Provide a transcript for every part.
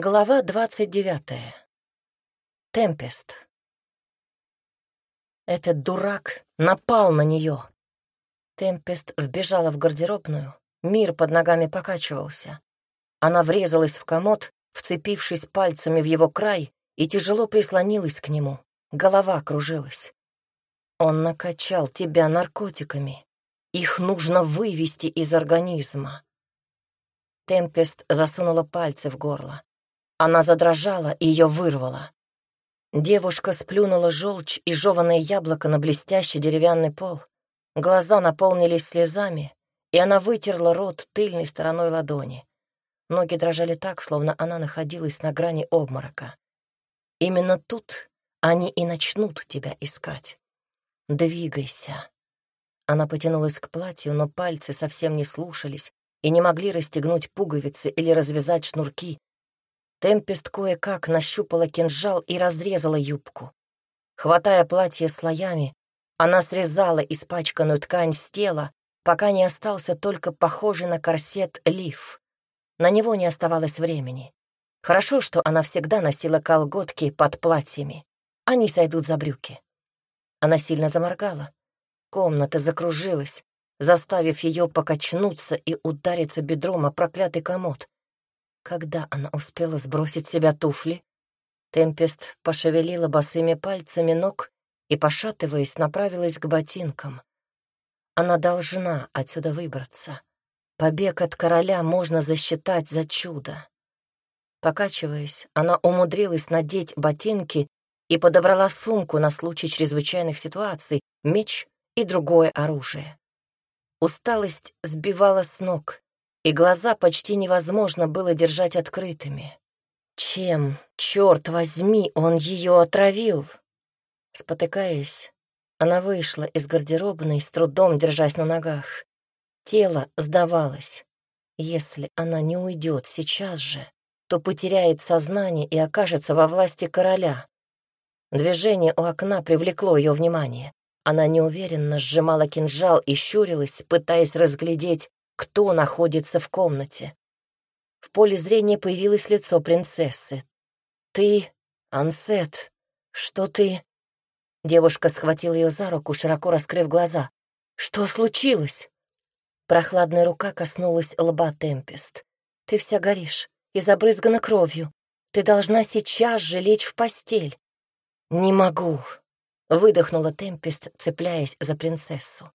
Глава двадцать девятая. Темпест. Этот дурак напал на нее. Темпест вбежала в гардеробную, мир под ногами покачивался. Она врезалась в комод, вцепившись пальцами в его край, и тяжело прислонилась к нему. Голова кружилась. Он накачал тебя наркотиками. Их нужно вывести из организма. Темпест засунула пальцы в горло. Она задрожала и ее вырвала. Девушка сплюнула желчь и жеванное яблоко на блестящий деревянный пол. Глаза наполнились слезами, и она вытерла рот тыльной стороной ладони. Ноги дрожали так, словно она находилась на грани обморока. Именно тут они и начнут тебя искать. Двигайся. Она потянулась к платью, но пальцы совсем не слушались и не могли расстегнуть пуговицы или развязать шнурки, Темпест кое-как нащупала кинжал и разрезала юбку. Хватая платье слоями, она срезала испачканную ткань с тела, пока не остался только похожий на корсет лиф. На него не оставалось времени. Хорошо, что она всегда носила колготки под платьями. Они сойдут за брюки. Она сильно заморгала. Комната закружилась, заставив ее покачнуться и удариться бедром о проклятый комод. Когда она успела сбросить с себя туфли? Темпест пошевелила босыми пальцами ног и, пошатываясь, направилась к ботинкам. Она должна отсюда выбраться. Побег от короля можно засчитать за чудо. Покачиваясь, она умудрилась надеть ботинки и подобрала сумку на случай чрезвычайных ситуаций, меч и другое оружие. Усталость сбивала с ног, и глаза почти невозможно было держать открытыми. Чем, черт возьми, он ее отравил? Спотыкаясь, она вышла из гардеробной, с трудом держась на ногах. Тело сдавалось. Если она не уйдет сейчас же, то потеряет сознание и окажется во власти короля. Движение у окна привлекло ее внимание. Она неуверенно сжимала кинжал и щурилась, пытаясь разглядеть, кто находится в комнате. В поле зрения появилось лицо принцессы. «Ты, Ансет, что ты...» Девушка схватила ее за руку, широко раскрыв глаза. «Что случилось?» Прохладная рука коснулась лба Темпест. «Ты вся горишь и забрызгана кровью. Ты должна сейчас же лечь в постель». «Не могу», — выдохнула Темпест, цепляясь за принцессу.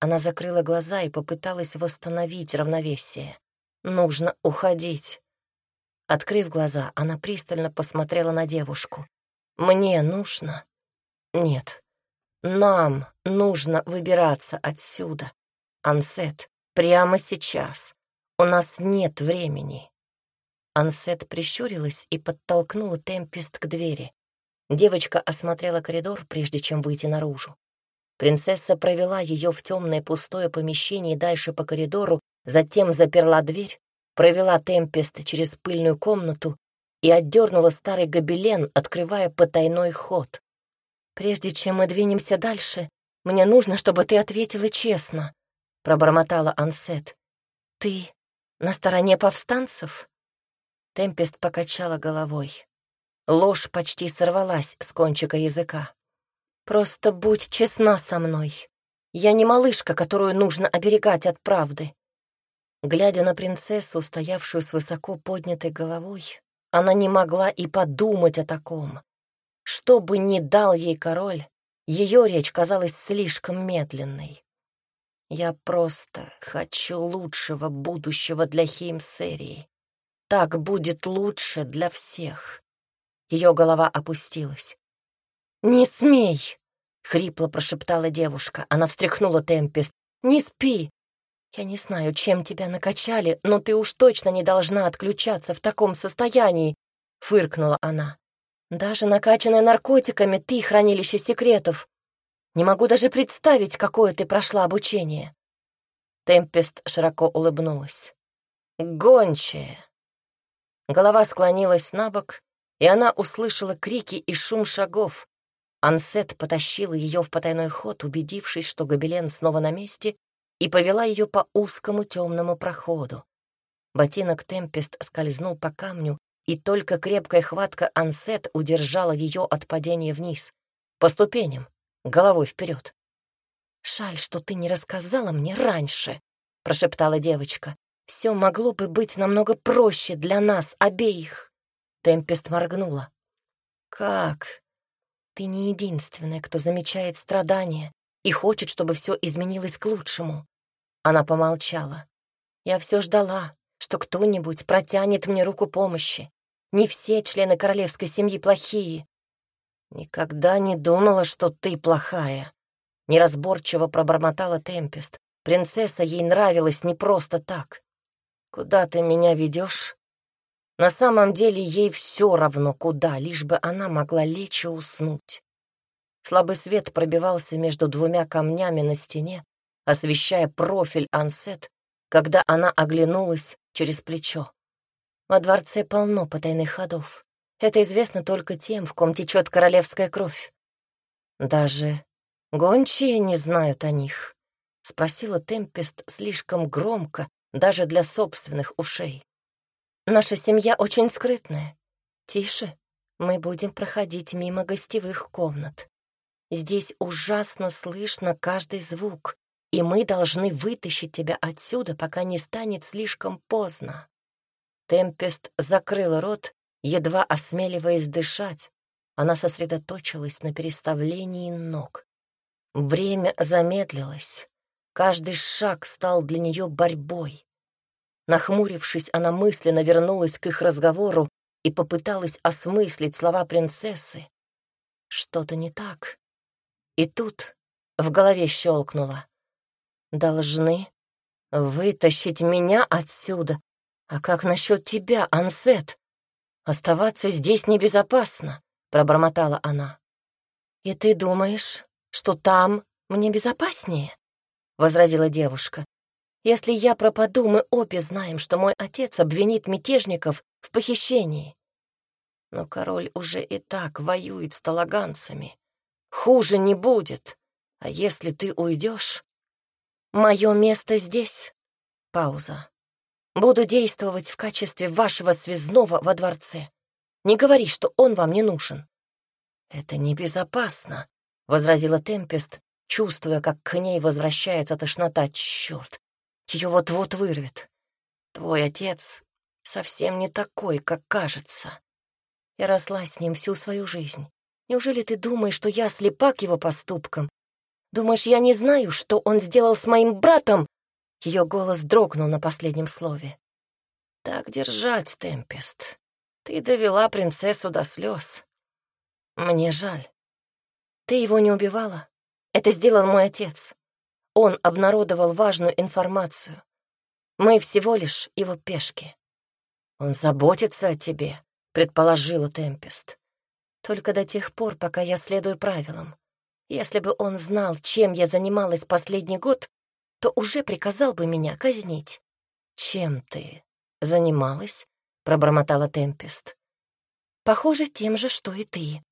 Она закрыла глаза и попыталась восстановить равновесие. «Нужно уходить». Открыв глаза, она пристально посмотрела на девушку. «Мне нужно?» «Нет. Нам нужно выбираться отсюда. Ансет, прямо сейчас. У нас нет времени». Ансет прищурилась и подтолкнула Темпест к двери. Девочка осмотрела коридор, прежде чем выйти наружу. Принцесса провела ее в темное пустое помещение дальше по коридору, затем заперла дверь, провела Темпест через пыльную комнату и отдернула старый гобелен, открывая потайной ход. «Прежде чем мы двинемся дальше, мне нужно, чтобы ты ответила честно», — пробормотала Ансет. «Ты на стороне повстанцев?» Темпест покачала головой. Ложь почти сорвалась с кончика языка. Просто будь честна со мной. Я не малышка, которую нужно оберегать от правды. Глядя на принцессу, стоявшую с высоко поднятой головой, она не могла и подумать о таком. Что бы ни дал ей король, ее речь казалась слишком медленной. Я просто хочу лучшего будущего для Хеймсерии. Так будет лучше для всех. Ее голова опустилась. «Не смей!» — хрипло прошептала девушка. Она встряхнула Темпест. «Не спи! Я не знаю, чем тебя накачали, но ты уж точно не должна отключаться в таком состоянии!» — фыркнула она. «Даже накачанная наркотиками ты хранилище секретов. Не могу даже представить, какое ты прошла обучение». Темпест широко улыбнулась. «Гончая!» Голова склонилась на бок, и она услышала крики и шум шагов. Ансет потащила ее в потайной ход, убедившись, что гобелен снова на месте, и повела ее по узкому темному проходу. Ботинок Темпест скользнул по камню, и только крепкая хватка Ансет удержала ее от падения вниз, по ступеням, головой вперед. «Жаль, что ты не рассказала мне раньше», — прошептала девочка. «Все могло бы быть намного проще для нас обеих». Темпест моргнула. «Как? Ты не единственная, кто замечает страдания и хочет, чтобы все изменилось к лучшему». Она помолчала. «Я все ждала, что кто-нибудь протянет мне руку помощи. Не все члены королевской семьи плохие. Никогда не думала, что ты плохая. Неразборчиво пробормотала Темпест. Принцесса ей нравилась не просто так. Куда ты меня ведешь? На самом деле ей все равно куда, лишь бы она могла лечь и уснуть. Слабый свет пробивался между двумя камнями на стене, освещая профиль Ансет, когда она оглянулась через плечо. Во дворце полно потайных ходов. Это известно только тем, в ком течет королевская кровь. Даже «Гончие не знают о них?» — спросила Темпест слишком громко, даже для собственных ушей. «Наша семья очень скрытная. Тише, мы будем проходить мимо гостевых комнат. Здесь ужасно слышно каждый звук, и мы должны вытащить тебя отсюда, пока не станет слишком поздно». Темпест закрыла рот, едва осмеливаясь дышать. Она сосредоточилась на переставлении ног. Время замедлилось. Каждый шаг стал для нее борьбой. Нахмурившись, она мысленно вернулась к их разговору и попыталась осмыслить слова принцессы. Что-то не так. И тут в голове щелкнуло. «Должны вытащить меня отсюда. А как насчет тебя, Ансет? Оставаться здесь небезопасно», — пробормотала она. «И ты думаешь, что там мне безопаснее», — возразила девушка. «Если я пропаду, мы обе знаем, что мой отец обвинит мятежников в похищении. Но король уже и так воюет с талаганцами. Хуже не будет. А если ты уйдешь, мое место здесь». Пауза. «Буду действовать в качестве вашего связного во дворце. Не говори, что он вам не нужен». «Это небезопасно», возразила Темпест, чувствуя, как к ней возвращается тошнота. Черт, ее вот-вот вырвет. Твой отец совсем не такой, как кажется. Я росла с ним всю свою жизнь. Неужели ты думаешь, что я слепа к его поступкам? Думаешь, я не знаю, что он сделал с моим братом?» Ее голос дрогнул на последнем слове. «Так держать, Темпест. Ты довела принцессу до слез. Мне жаль. Ты его не убивала? Это сделал мой отец. Он обнародовал важную информацию. Мы всего лишь его пешки. Он заботится о тебе, предположила Темпест. Только до тех пор, пока я следую правилам. Если бы он знал, чем я занималась последний год, то уже приказал бы меня казнить. «Чем ты занималась?» — пробормотала Темпест. «Похоже, тем же, что и ты»,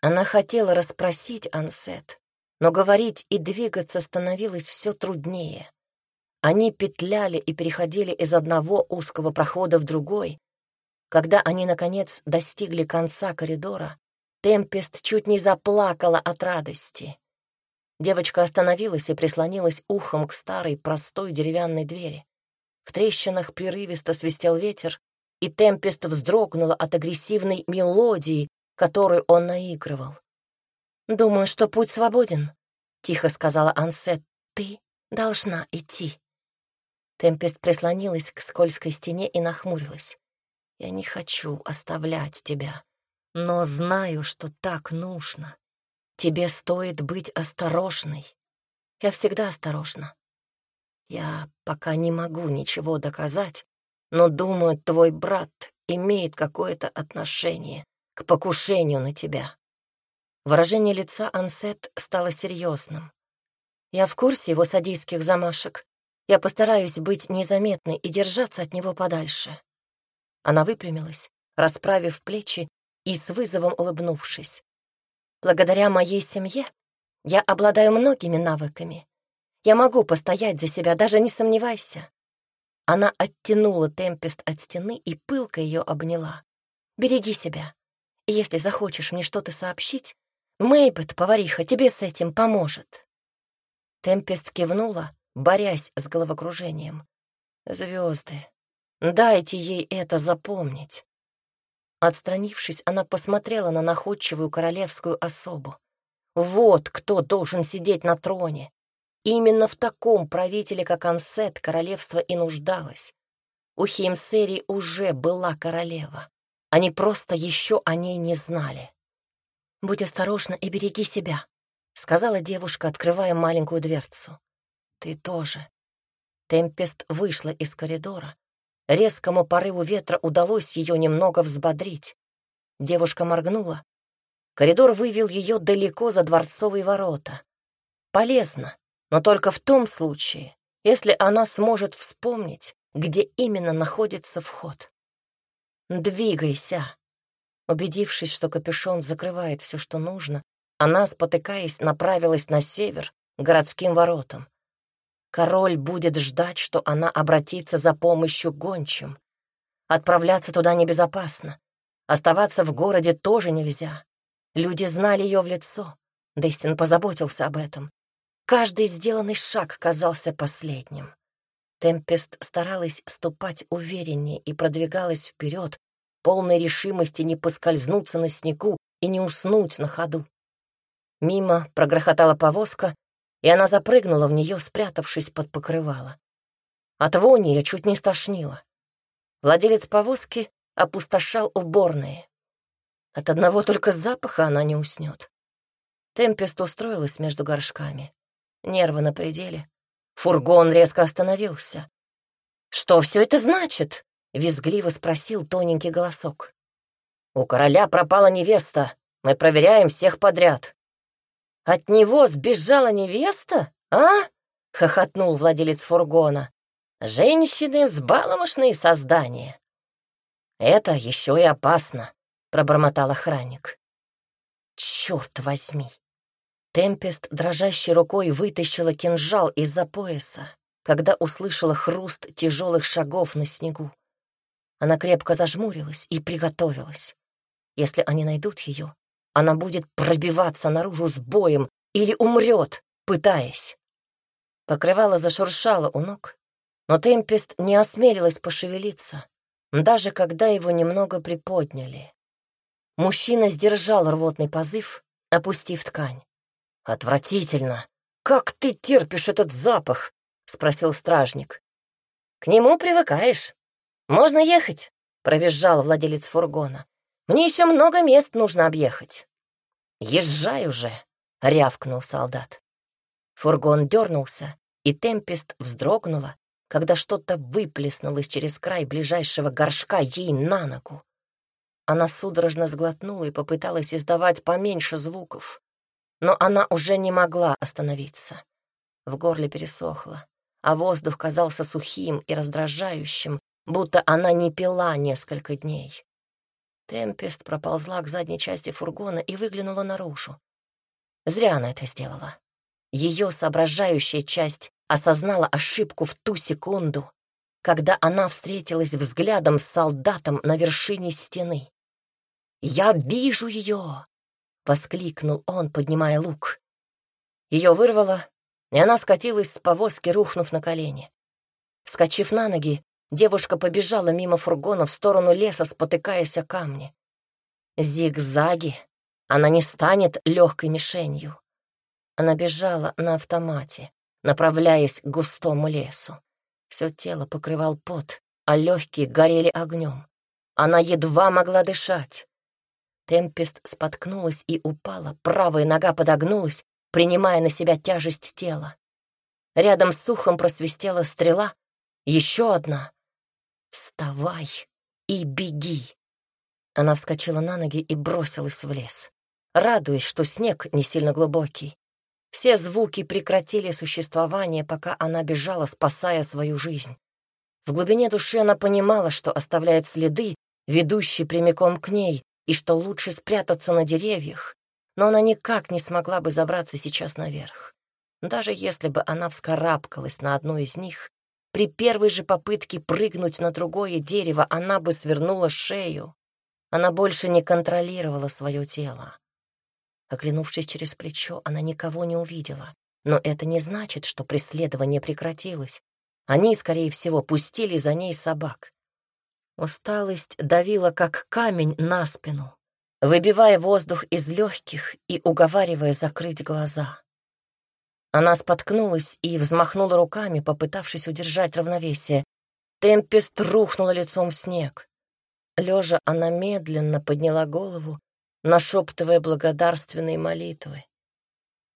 она хотела расспросить Ансет, но говорить и двигаться становилось все труднее. Они петляли и переходили из одного узкого прохода в другой. Когда они, наконец, достигли конца коридора, Темпест чуть не заплакала от радости. Девочка остановилась и прислонилась ухом к старой, простой деревянной двери. В трещинах прерывисто свистел ветер, и Темпест вздрогнула от агрессивной мелодии, которую он наигрывал. «Думаю, что путь свободен», — тихо сказала Ансет. «Ты должна идти». Темпест прислонилась к скользкой стене и нахмурилась. «Я не хочу оставлять тебя, но знаю, что так нужно. Тебе стоит быть осторожной. Я всегда осторожна. Я пока не могу ничего доказать, но думаю, твой брат имеет какое-то отношение к покушению на тебя». Выражение лица Ансет стало серьезным. «Я в курсе его садийских замашек. Я постараюсь быть незаметной и держаться от него подальше». Она выпрямилась, расправив плечи и с вызовом улыбнувшись. «Благодаря моей семье я обладаю многими навыками. Я могу постоять за себя, даже не сомневайся». Она оттянула Темпест от стены и пылко ее обняла. береги себя. И если захочешь мне что-то сообщить, Мэйбет, повариха, тебе с этим поможет». Темпест кивнула, борясь с головокружением. Звезды, дайте ей это запомнить. Отстранившись, она посмотрела на находчивую королевскую особу. Вот кто должен сидеть на троне. Именно в таком правителе, как Ансет, королевство и нуждалось. У Химсери уже была королева. Они просто еще о ней не знали. «Будь осторожна и береги себя», — сказала девушка, открывая маленькую дверцу. «Ты тоже». Темпест вышла из коридора. Резкому порыву ветра удалось ее немного взбодрить. Девушка моргнула. Коридор вывел ее далеко за дворцовые ворота. Полезно, но только в том случае, если она сможет вспомнить, где именно находится вход. «Двигайся!» Убедившись, что капюшон закрывает все, что нужно, она, спотыкаясь, направилась на север, к городским воротам. Король будет ждать, что она обратится за помощью гончим. Отправляться туда небезопасно. Оставаться в городе тоже нельзя. Люди знали ее в лицо. Дестин позаботился об этом. Каждый сделанный шаг казался последним. Темпест старалась ступать увереннее и продвигалась вперед, полной решимости не поскользнуться на снегу и не уснуть на ходу. Мимо прогрохотала повозка, и она запрыгнула в нее, спрятавшись под покрывало. От вони ее чуть не стошнило. Владелец повозки опустошал уборные. От одного только запаха она не уснет. Темпест устроилась между горшками. Нервы на пределе. Фургон резко остановился. «Что все это значит?» — визгливо спросил тоненький голосок. «У короля пропала невеста. Мы проверяем всех подряд. «От него сбежала невеста, а?» — хохотнул владелец фургона. «Женщины — взбаломошные создания». «Это еще и опасно», — пробормотал охранник. «Черт возьми!» Темпест дрожащей рукой вытащила кинжал из-за пояса, когда услышала хруст тяжелых шагов на снегу. Она крепко зажмурилась и приготовилась. Если они найдут ее, она будет пробиваться наружу с боем или умрет, пытаясь. Покрывало зашуршало у ног, но Темпест не осмелилась пошевелиться, даже когда его немного приподняли. Мужчина сдержал рвотный позыв, опустив ткань. «Отвратительно! Как ты терпишь этот запах?» — спросил стражник. «К нему привыкаешь. Можно ехать», — провизжал владелец фургона. Мне еще много мест нужно объехать». «Езжай уже», — рявкнул солдат. Фургон дернулся, и Темпест вздрогнула, когда что-то выплеснулось через край ближайшего горшка ей на ногу. Она судорожно сглотнула и попыталась издавать поменьше звуков. Но она уже не могла остановиться. В горле пересохло, а воздух казался сухим и раздражающим, будто она не пила несколько дней. Темпест проползла к задней части фургона и выглянула наружу. Зря она это сделала. Ее соображающая часть осознала ошибку в ту секунду, когда она встретилась взглядом с солдатом на вершине стены. «Я вижу ее!» — воскликнул он, поднимая лук. Ее вырвало, и она скатилась с повозки, рухнув на колени. Вскочив на ноги, Девушка побежала мимо фургона в сторону леса, спотыкаясь о камни. Зигзаги. Она не станет легкой мишенью. Она бежала на автомате, направляясь к густому лесу. Все тело покрывал пот, а легкие горели огнем. Она едва могла дышать. Темпест споткнулась и упала, правая нога подогнулась, принимая на себя тяжесть тела. Рядом с ухом просвистела стрела, еще одна. «Вставай и беги!» Она вскочила на ноги и бросилась в лес, радуясь, что снег не сильно глубокий. Все звуки прекратили существование, пока она бежала, спасая свою жизнь. В глубине души она понимала, что оставляет следы, ведущие прямиком к ней, и что лучше спрятаться на деревьях, но она никак не смогла бы забраться сейчас наверх. Даже если бы она вскарабкалась на одну из них, при первой же попытке прыгнуть на другое дерево она бы свернула шею. Она больше не контролировала свое тело. Оглянувшись через плечо, она никого не увидела. Но это не значит, что преследование прекратилось. Они, скорее всего, пустили за ней собак. Усталость давила, как камень, на спину, выбивая воздух из легких и уговаривая закрыть глаза. Она споткнулась и взмахнула руками, попытавшись удержать равновесие. Темпест рухнула лицом в снег. Лежа, она медленно подняла голову, нашептывая благодарственные молитвы.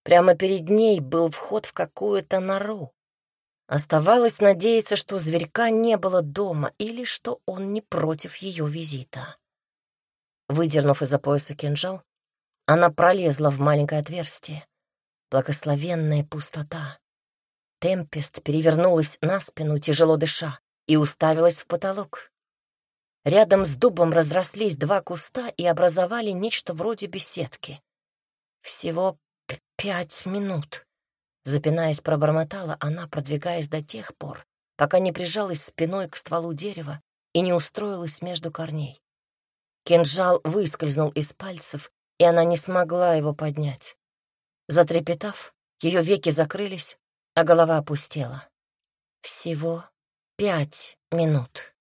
Прямо перед ней был вход в какую-то нору. Оставалось надеяться, что зверька не было дома или что он не против ее визита. Выдернув из-за пояса кинжал, она пролезла в маленькое отверстие. Благословенная пустота. Темпест перевернулась на спину, тяжело дыша, и уставилась в потолок. Рядом с дубом разрослись два куста и образовали нечто вроде беседки. Всего пять минут. Запинаясь, пробормотала она, продвигаясь до тех пор, пока не прижалась спиной к стволу дерева и не устроилась между корней. Кинжал выскользнул из пальцев, и она не смогла его поднять. Затрепетав, ее веки закрылись, а голова опустела. Всего пять минут.